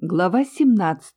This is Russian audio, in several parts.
Глава 17.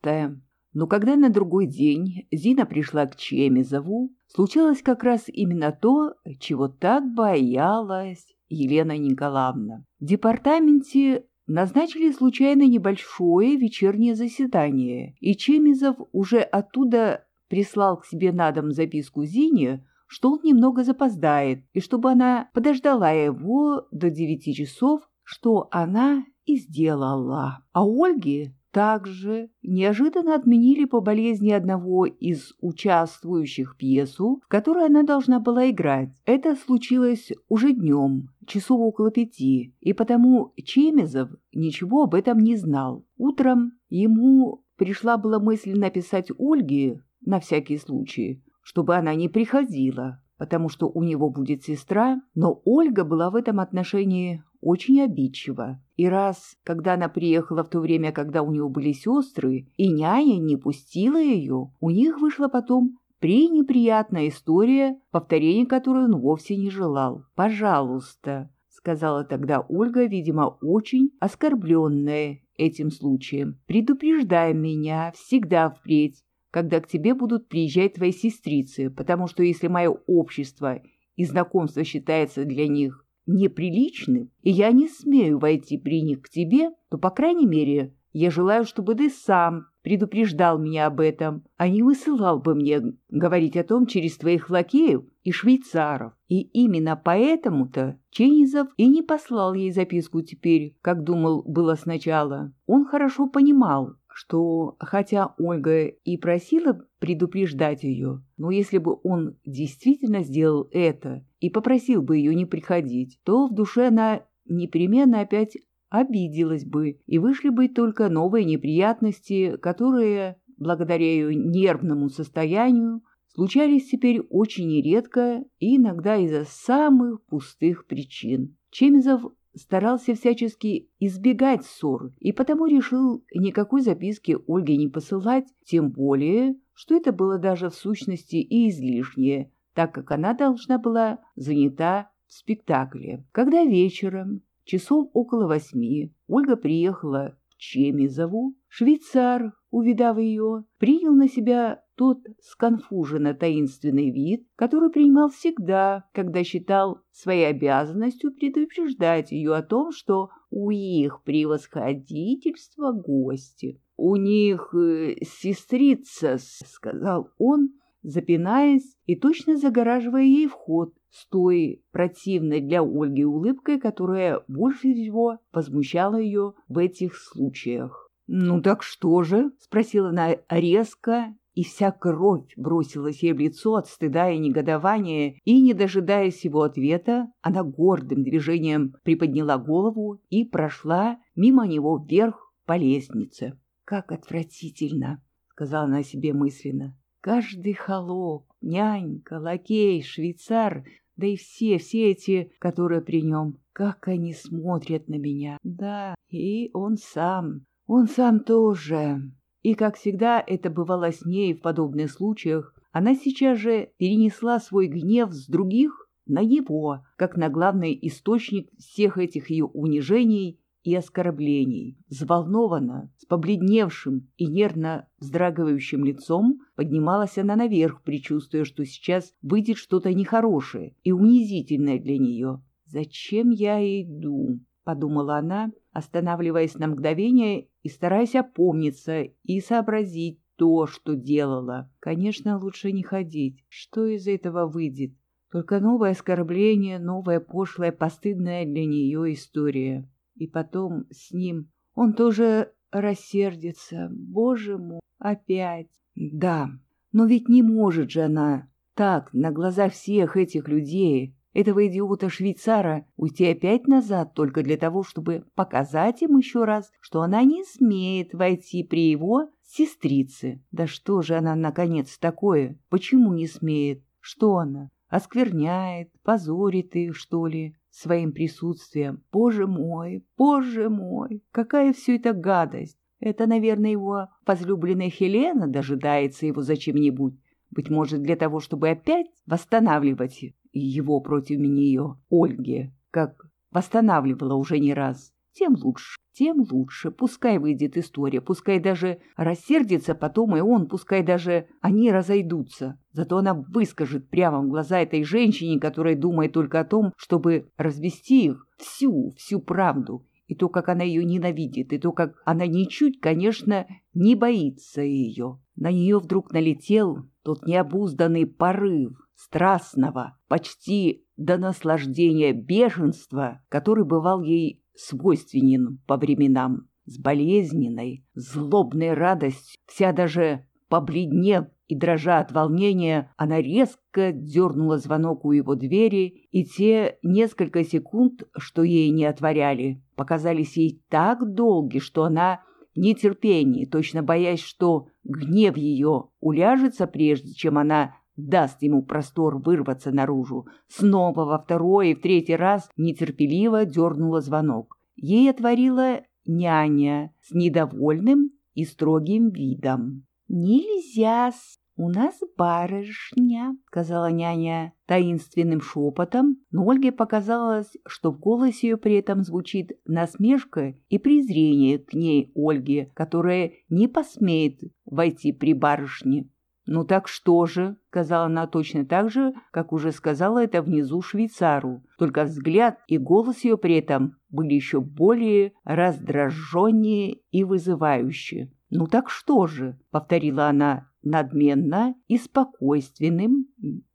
Но когда на другой день Зина пришла к Чемизову, случилось как раз именно то, чего так боялась Елена Николаевна. В департаменте назначили случайно небольшое вечернее заседание, и Чемизов уже оттуда прислал к себе на дом записку Зине, что он немного запоздает, и чтобы она подождала его до девяти часов, что она и сделала. А Ольге также неожиданно отменили по болезни одного из участвующих пьесу, в которой она должна была играть. Это случилось уже днем, часов около пяти, и потому Чемезов ничего об этом не знал. Утром ему пришла была мысль написать Ольге на всякий случай, чтобы она не приходила, потому что у него будет сестра, но Ольга была в этом отношении очень обидчива. И раз, когда она приехала в то время, когда у него были сестры, и няня не пустила ее, у них вышла потом пренеприятная история, повторения которой он вовсе не желал. «Пожалуйста», — сказала тогда Ольга, видимо, очень оскорбленная этим случаем, «предупреждай меня всегда впредь, когда к тебе будут приезжать твои сестрицы, потому что если мое общество и знакомство считается для них неприличным, и я не смею войти при них к тебе, то, по крайней мере, я желаю, чтобы ты сам предупреждал меня об этом, а не высылал бы мне говорить о том через твоих лакеев и швейцаров. И именно поэтому-то Ченизов и не послал ей записку теперь, как думал было сначала. Он хорошо понимал, что хотя Ольга и просила предупреждать ее, но если бы он действительно сделал это и попросил бы ее не приходить, то в душе она непременно опять обиделась бы, и вышли бы только новые неприятности, которые, благодаря ее нервному состоянию, случались теперь очень редко и иногда из-за самых пустых причин. Чемизов старался всячески избегать ссор и потому решил никакой записки Ольге не посылать, тем более, что это было даже в сущности и излишнее, так как она должна была занята в спектакле. Когда вечером, часов около восьми, Ольга приехала к Чемизову, швейцар, увидав ее, принял на себя тот сконфуженно таинственный вид, который принимал всегда, когда считал своей обязанностью предупреждать ее о том, что у их превосходительства гости. «У них э, сестрица», — сказал он, запинаясь и точно загораживая ей вход с той противной для Ольги улыбкой, которая больше всего возмущала ее в этих случаях. «Ну так что же?» — спросила она резко, и вся кровь бросилась ей в лицо от стыда и негодования, и, не дожидаясь его ответа, она гордым движением приподняла голову и прошла мимо него вверх по лестнице. «Как отвратительно!» — сказала она себе мысленно. «Каждый холоп, нянька, лакей, швейцар, да и все, все эти, которые при нем, как они смотрят на меня. Да, и он сам, он сам тоже. И, как всегда это бывало с ней в подобных случаях, она сейчас же перенесла свой гнев с других на него, как на главный источник всех этих ее унижений и оскорблений. Взволнованно, с побледневшим и нервно вздрагивающим лицом поднималась она наверх, предчувствуя, что сейчас выйдет что-то нехорошее и унизительное для нее. «Зачем я иду?» — подумала она, останавливаясь на мгновение и стараясь опомниться и сообразить то, что делала. Конечно, лучше не ходить. Что из этого выйдет? Только новое оскорбление, новая пошлая, постыдная для нее история. И потом с ним он тоже рассердится. Боже мой, опять. Да, но ведь не может же она так, на глазах всех этих людей, этого идиота-швейцара уйти опять назад только для того, чтобы показать им еще раз, что она не смеет войти при его сестрице. Да что же она, наконец, такое? Почему не смеет? Что она? Оскверняет, позорит их, что ли, своим присутствием? Боже мой, боже мой, какая все это гадость! Это, наверное, его возлюбленная Хелена дожидается его зачем-нибудь. Быть может, для того, чтобы опять восстанавливать его против нее, Ольги, как восстанавливала уже не раз. тем лучше, тем лучше. Пускай выйдет история, пускай даже рассердится потом и он, пускай даже они разойдутся. Зато она выскажет прямо в глаза этой женщине, которая думает только о том, чтобы развести их, всю, всю правду. И то, как она ее ненавидит, и то, как она ничуть, конечно, не боится ее. На нее вдруг налетел тот необузданный порыв страстного, почти до наслаждения бешенства, который бывал ей свойственен по временам, с болезненной, злобной радостью, вся даже побледнев и дрожа от волнения, она резко дернула звонок у его двери, и те несколько секунд, что ей не отворяли, показались ей так долги, что она нетерпении, точно боясь, что гнев ее уляжется, прежде чем она даст ему простор вырваться наружу. Снова во второй и в третий раз нетерпеливо дернула звонок. Ей отворила няня с недовольным и строгим видом. «Нельзя-с, у нас барышня», — сказала няня таинственным шепотом, но Ольге показалось, что в голосе ее при этом звучит насмешка и презрение к ней Ольге, которая не посмеет войти при барышне. «Ну так что же?» — сказала она точно так же, как уже сказала это внизу швейцару. Только взгляд и голос ее при этом были еще более раздраженнее и вызывающие. «Ну так что же?» — повторила она надменно и спокойственным,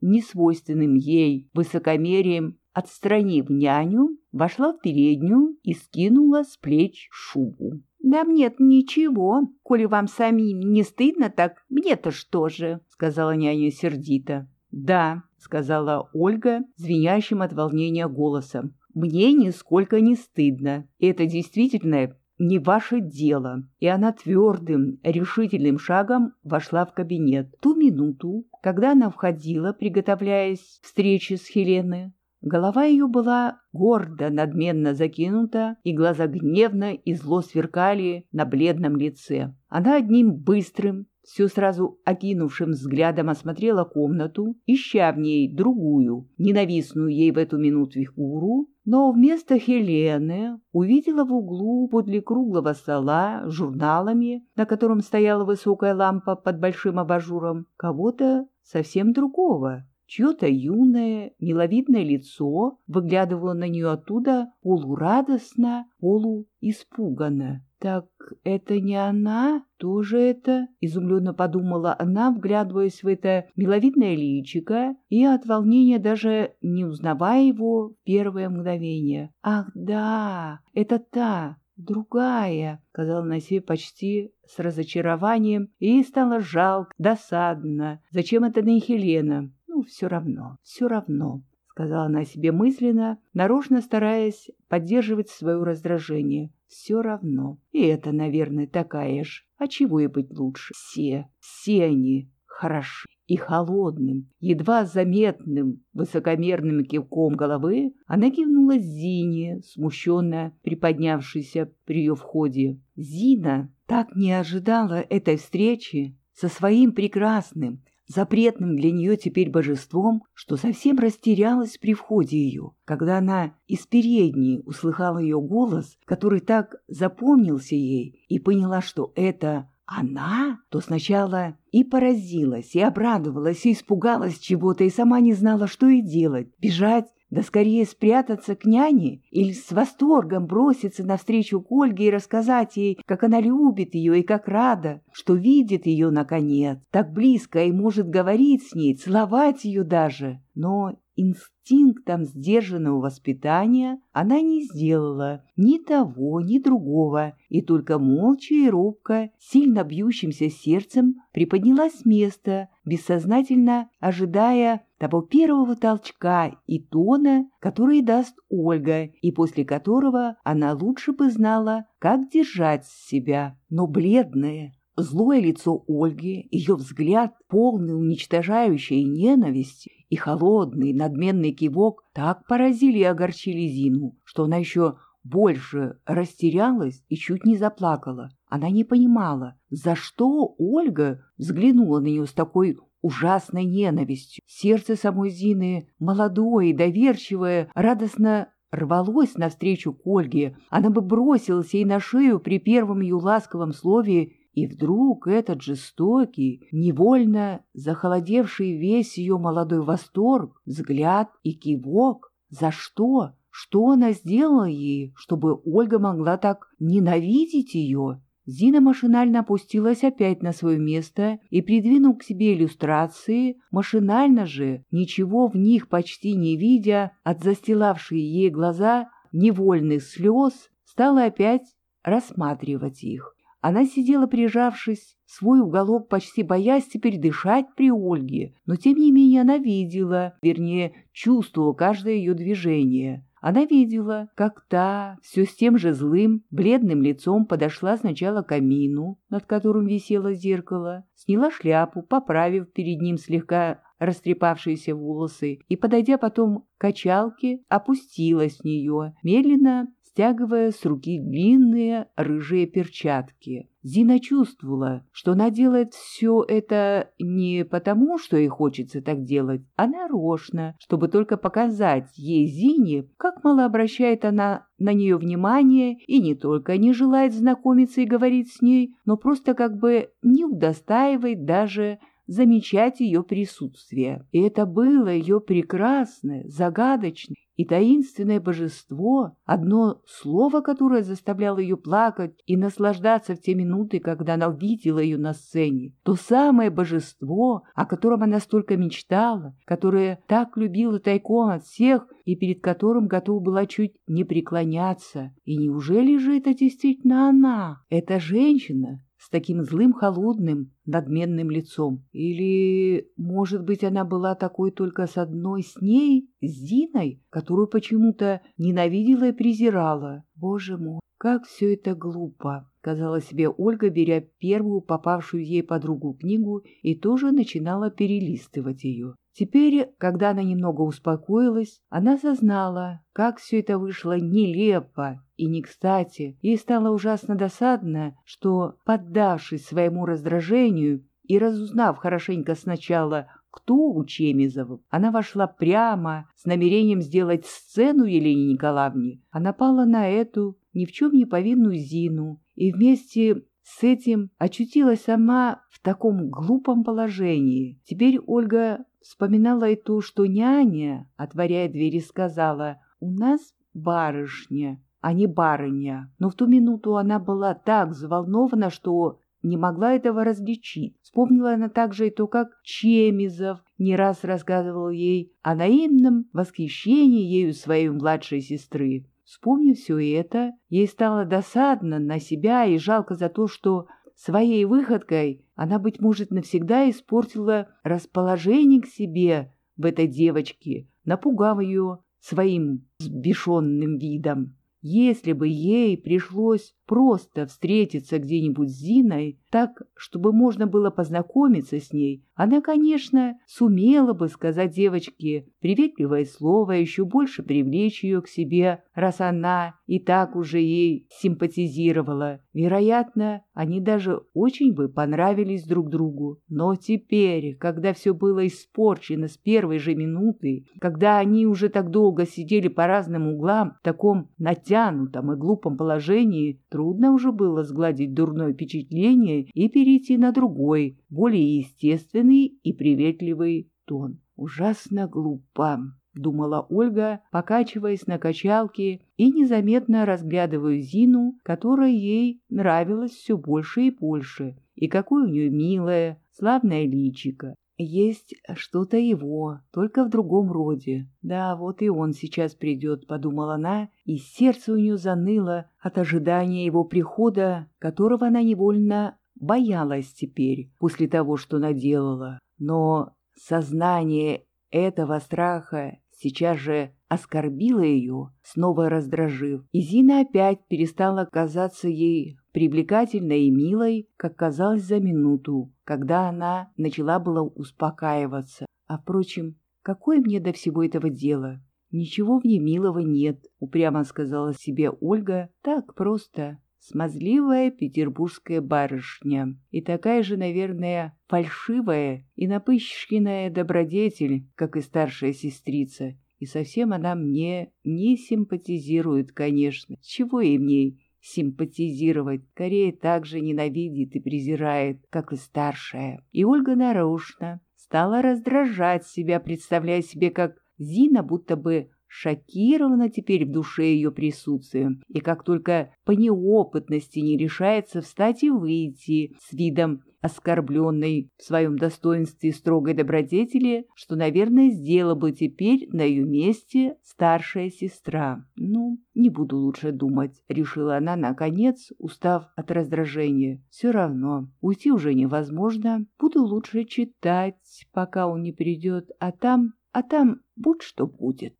несвойственным ей высокомерием, отстранив няню, вошла в переднюю и скинула с плеч шубу. «Да нет, ничего. Коли вам самим не стыдно, так мне-то что же?» — сказала няня сердито. «Да», — сказала Ольга, звенящим от волнения голосом. «Мне нисколько не стыдно. Это действительно не ваше дело». И она твердым, решительным шагом вошла в кабинет. Ту минуту, когда она входила, приготовляясь к встрече с Хеленой, Голова ее была гордо, надменно закинута, и глаза гневно и зло сверкали на бледном лице. Она одним быстрым, все сразу окинувшим взглядом осмотрела комнату, ища в ней другую, ненавистную ей в эту минуту фигуру, но вместо Хелены увидела в углу подле круглого стола журналами, на котором стояла высокая лампа под большим абажуром, кого-то совсем другого, Чье-то юное, миловидное лицо выглядывало на нее оттуда полурадостно, полуиспуганно. «Так это не она? Тоже это?» — изумленно подумала она, вглядываясь в это миловидное личико и от волнения даже не узнавая его в первое мгновение. «Ах, да, это та, другая», — сказала на себе почти с разочарованием, и стало жалко, досадно. «Зачем это на Хелена?» «Ну, все равно, все равно», — сказала она себе мысленно, нарочно стараясь поддерживать свое раздражение. «Все равно. И это, наверное, такая же. А чего и быть лучше? Все, все они хороши». И холодным, едва заметным, высокомерным кивком головы она кивнула Зине, смущенно приподнявшейся при ее входе. Зина так не ожидала этой встречи со своим прекрасным, запретным для нее теперь божеством, что совсем растерялась при входе ее, когда она из передней услыхала ее голос, который так запомнился ей, и поняла, что это она, то сначала и поразилась, и обрадовалась, и испугалась чего-то, и сама не знала, что и делать. Бежать да скорее спрятаться к няне или с восторгом броситься навстречу к Ольге и рассказать ей, как она любит ее и как рада, что видит ее наконец, так близко и может говорить с ней, целовать ее даже. Но инстинктом сдержанного воспитания она не сделала ни того, ни другого, и только молча и робко, сильно бьющимся сердцем приподнялась с места, бессознательно ожидая того первого толчка и тона, который даст Ольга, и после которого она лучше бы знала, как держать себя. Но бледная, Злое лицо Ольги, ее взгляд, полный уничтожающей ненависти, и холодный, надменный кивок так поразили и огорчили Зину, что она еще больше растерялась и чуть не заплакала. Она не понимала, за что Ольга взглянула на нее с такой ужасной ненавистью. Сердце самой Зины, молодое и доверчивое, радостно рвалось навстречу к Ольге, она бы бросилась ей на шею при первом ее ласковом слове, и вдруг этот жестокий, невольно захолодевший весь ее молодой восторг, взгляд и кивок. За что? Что она сделала ей, чтобы Ольга могла так ненавидеть ее? Зина машинально опустилась опять на свое место и, придвинув к себе иллюстрации, машинально же, ничего в них почти не видя, от застилавшей ей глаза невольных слез, стала опять рассматривать их. Она сидела, прижавшись свой уголок, почти боясь теперь дышать при Ольге, но тем не менее она видела, вернее, чувствовала каждое ее движение. Она видела, как та, все с тем же злым, бледным лицом подошла сначала к камину, над которым висело зеркало, сняла шляпу, поправив перед ним слегка растрепавшиеся волосы, и, подойдя потом к качалке, опустилась в нее, медленно стягивая с руки длинные рыжие перчатки. Зина чувствовала, что она делает все это не потому, что ей хочется так делать, а нарочно, чтобы только показать ей Зине, как мало обращает она на нее внимание и не только не желает знакомиться и говорить с ней, но просто как бы не удостаивает даже замечать ее присутствие. И это было ее прекрасное, загадочное и таинственное божество, одно слово, которое заставляло ее плакать и наслаждаться в те минуты, когда она увидела ее на сцене, то самое божество, о котором она столько мечтала, которое так любила тайком от всех и перед которым готова была чуть не преклоняться. И неужели же это действительно она, эта женщина, с таким злым, холодным, надменным лицом. Или, может быть, она была такой только с одной с ней, с Зиной, которую почему-то ненавидела и презирала. Боже мой, как все это глупо, сказала себе Ольга, беря первую попавшую ей подругу книгу и тоже начинала перелистывать ее. Теперь, когда она немного успокоилась, она сознала, как все это вышло нелепо и не кстати. Ей стало ужасно досадно, что, поддавшись своему раздражению и разузнав хорошенько сначала, кто у Чемизов, она вошла прямо с намерением сделать сцену Елене Николаевне. Она пала на эту ни в чем не повинную Зину и вместе с этим очутилась сама в таком глупом положении. Теперь Ольга вспоминала и то, что няня, отворяя двери, сказала «У нас барышня, а не барыня». Но в ту минуту она была так взволнована, что не могла этого различить. Вспомнила она также и то, как Чемизов не раз рассказывал ей о наивном восхищении ею своей младшей сестры. Вспомнив все это, ей стало досадно на себя и жалко за то, что Своей выходкой она, быть может, навсегда испортила расположение к себе в этой девочке, напугав ее своим сбешенным видом. Если бы ей пришлось просто встретиться где-нибудь с Зиной, так, чтобы можно было познакомиться с ней, она, конечно, сумела бы сказать девочке приветливое слово, еще больше привлечь ее к себе, раз она и так уже ей симпатизировала. Вероятно, они даже очень бы понравились друг другу. Но теперь, когда все было испорчено с первой же минуты, когда они уже так долго сидели по разным углам в таком натянутом и глупом положении, трудно уже было сгладить дурное впечатление и перейти на другой, более естественный и приветливый тон. Ужасно глупо, думала Ольга, покачиваясь на качалке и незаметно разглядывая Зину, которая ей нравилась все больше и больше. И какое у нее милое, славное личико. Есть что-то его, только в другом роде. Да, вот и он сейчас придет, подумала она, и сердце у нее заныло от ожидания его прихода, которого она невольно боялась теперь, после того, что наделала. Но сознание этого страха сейчас же оскорбило ее, снова раздражив, и Зина опять перестала казаться ей привлекательной и милой, как казалось за минуту, когда она начала было успокаиваться. А, впрочем, какое мне до всего этого дело? Ничего в ней милого нет, упрямо сказала себе Ольга, так просто, смазливая петербургская барышня и такая же, наверное, фальшивая и напыщенная добродетель, как и старшая сестрица. И совсем она мне не симпатизирует, конечно. Чего ей мне симпатизировать? Скорее так же ненавидит и презирает, как и старшая. И Ольга нарочно стала раздражать себя, представляя себе, как Зина будто бы шокирована теперь в душе ее присутствием, и как только по неопытности не решается встать и выйти с видом оскорбленной в своем достоинстве строгой добродетели, что, наверное, сделала бы теперь на ее месте старшая сестра. «Ну, не буду лучше думать», — решила она, наконец, устав от раздражения. «Все равно, уйти уже невозможно. Буду лучше читать, пока он не придет, а там, а там будь что будет».